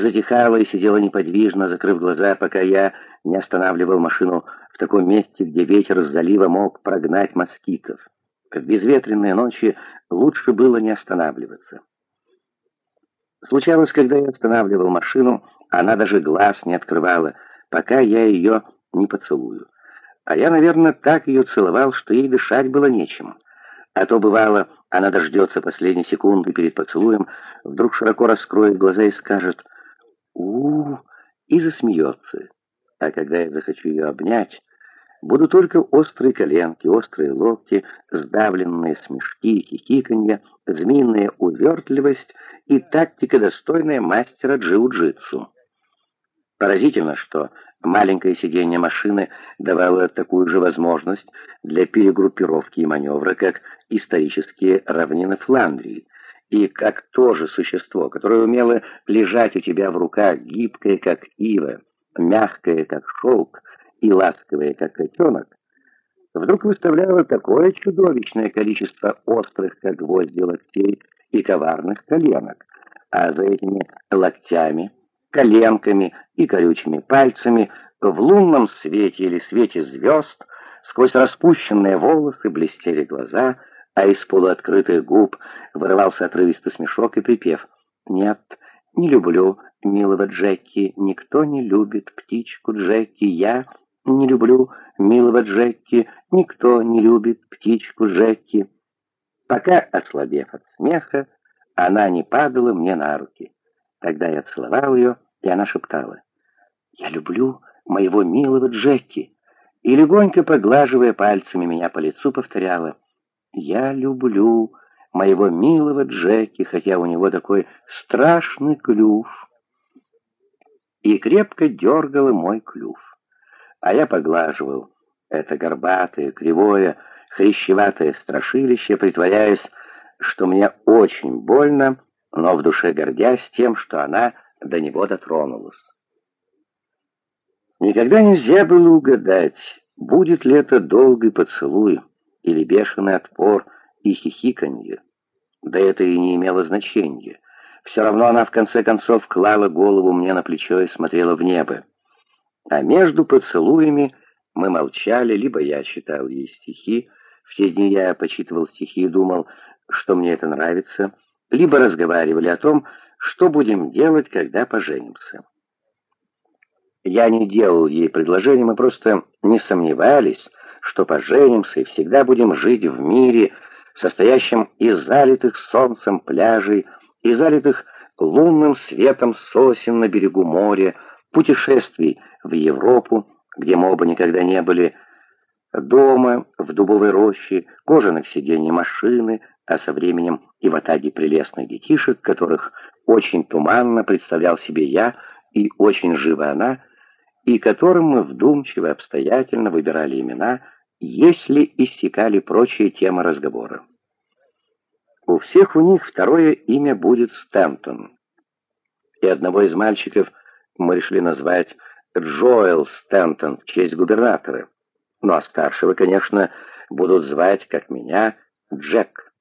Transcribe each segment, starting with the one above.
затихала и сидела неподвижно, закрыв глаза, пока я не останавливал машину в таком месте, где ветер с залива мог прогнать москитов. В безветренные ночи лучше было не останавливаться. Случалось, когда я останавливал машину, она даже глаз не открывала, пока я ее не поцелую. А я, наверное, так ее целовал, что ей дышать было нечем. А то, бывало, она дождется последней секунды перед поцелуем, вдруг широко раскроет глаза и скажет у, и засмеется. А когда я захочу ее обнять, будут только острые коленки, острые локти, сдавленные смешки, хихиканье, змеиная увертливость и тактика, достойная мастера джиу-джитсу. Поразительно, что маленькое сиденье машины давало такую же возможность для перегруппировки и маневра, как исторические равнины Фландрии, и как то же существо, которое умело лежать у тебя в руках, гибкое, как ива, мягкое, как шелк, и ласковое, как котенок, вдруг выставляло такое чудовищное количество острых, как гвозди, локтей и коварных коленок, а за этими локтями, коленками и колючими пальцами в лунном свете или свете звезд сквозь распущенные волосы блестели глаза, а из полуоткрытых губ вырывался отрывистый смешок и припев «Нет, не люблю милого Джеки, никто не любит птичку Джеки, я не люблю милого Джеки, никто не любит птичку Джеки». Пока, ослабев от смеха, она не падала мне на руки. Тогда я целовал ее, и она шептала «Я люблю моего милого Джеки», и легонько поглаживая пальцами меня по лицу, повторяла «Я люблю моего милого Джеки, хотя у него такой страшный клюв». И крепко дергала мой клюв. А я поглаживал это горбатое, кривое, хрящеватое страшилище, притворяясь, что мне очень больно, но в душе гордясь тем, что она до него дотронулась. Никогда нельзя было угадать, будет ли это долгий поцелуй или бешеный отпор и хихиканье. Да это и не имело значения. Все равно она в конце концов клала голову мне на плечо и смотрела в небо. А между поцелуями мы молчали, либо я читал ей стихи, в те дни я почитывал стихи и думал, что мне это нравится, либо разговаривали о том, что будем делать, когда поженимся. Я не делал ей предложений, мы просто не сомневались, что поженимся и всегда будем жить в мире, состоящем из залитых солнцем пляжей, и залитых лунным светом сосен на берегу моря, путешествий в Европу, где мы оба никогда не были, дома, в дубовой роще, кожаных сидений машины, а со временем и в атаге прелестных детишек, которых очень туманно представлял себе я и очень живо она, и которым мы вдумчиво и обстоятельно выбирали имена, если иссякали прочие темы разговора. У всех у них второе имя будет Стэнтон. И одного из мальчиков мы решили назвать Джоэл Стэнтон в честь губернатора. Ну а старшего, конечно, будут звать, как меня, Джек.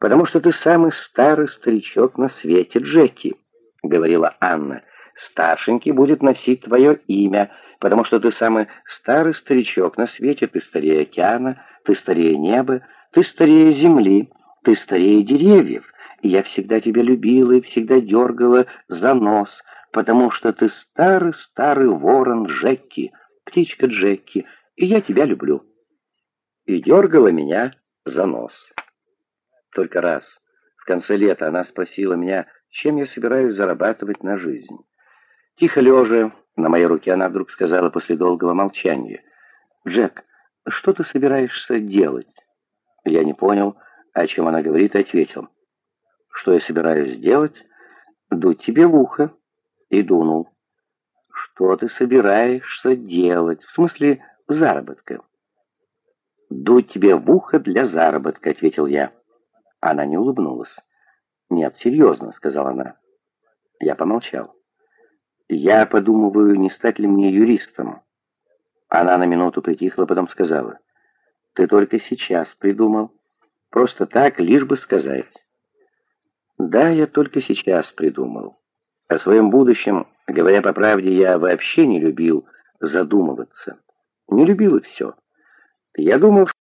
«Потому что ты самый старый старичок на свете, Джеки», — говорила Анна. «Старшенький будет носить твое имя, потому что ты самый старый старичок на свете, ты старее океана, ты старее неба, ты старее земли, ты старее деревьев, и я всегда тебя любила и всегда дергала за нос, потому что ты старый-старый ворон Джеки, птичка Джеки, и я тебя люблю». И дергала меня за нос. Только раз, в конце лета, она спросила меня, чем я собираюсь зарабатывать на жизнь. Тихо лежа, на моей руке она вдруг сказала после долгого молчания, «Джек, что ты собираешься делать?» Я не понял, о чем она говорит, и ответил, «Что я собираюсь делать? Дуть тебе в ухо». И дунул. «Что ты собираешься делать? В смысле заработка?» «Дуть тебе в ухо для заработка», — ответил я. Она не улыбнулась. «Нет, серьезно», — сказала она. Я помолчал. «Я подумываю, не стать ли мне юристом». Она на минуту притихла, потом сказала. «Ты только сейчас придумал. Просто так, лишь бы сказать». «Да, я только сейчас придумал». О своем будущем, говоря по правде, я вообще не любил задумываться. Не любил и все. Я думал,